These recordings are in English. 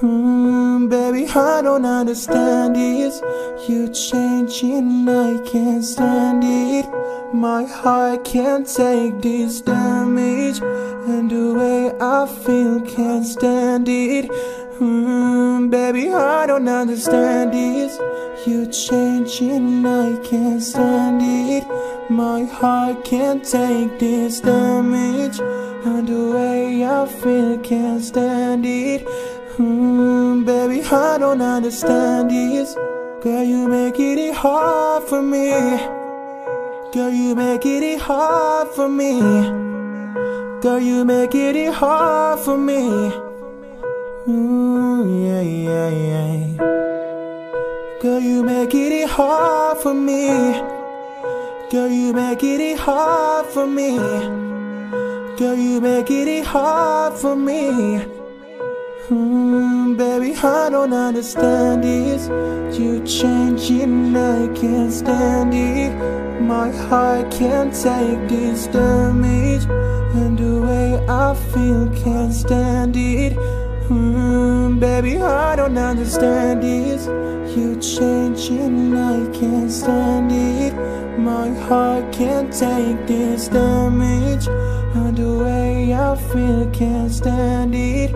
baby, I don't understand this. You changing, I can't stand it. My heart can't take this damage, and the way I feel can't stand it. Mm, baby, I don't understand this. You changing, I can't stand it. My heart can't take this damage, and the way I feel can't stand it. Mm, baby, I don't understand this. Girl, you make it hard for me. Girl, you make it hard for me. Girl, you make it hard for me. Ooh, yeah, yeah, yeah. Girl, you make it hard for me. Girl, you make it hard for me. Girl, you make it hard for me. Mm, baby, I don't understand this. You changing, I can't stand it. My heart can't take this damage, and the way I feel can't stand it. Mm, baby, I don't understand this. You changing, I can't stand it. My heart can't take this damage, and the way I feel can't stand it.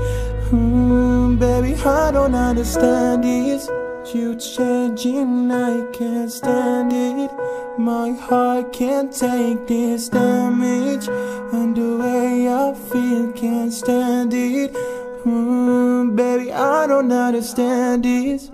Mm, baby, I don't understand this. You changing, I can't stand it. My heart can't take this damage, and the way I feel can't stand it. Mm, baby, I don't understand this.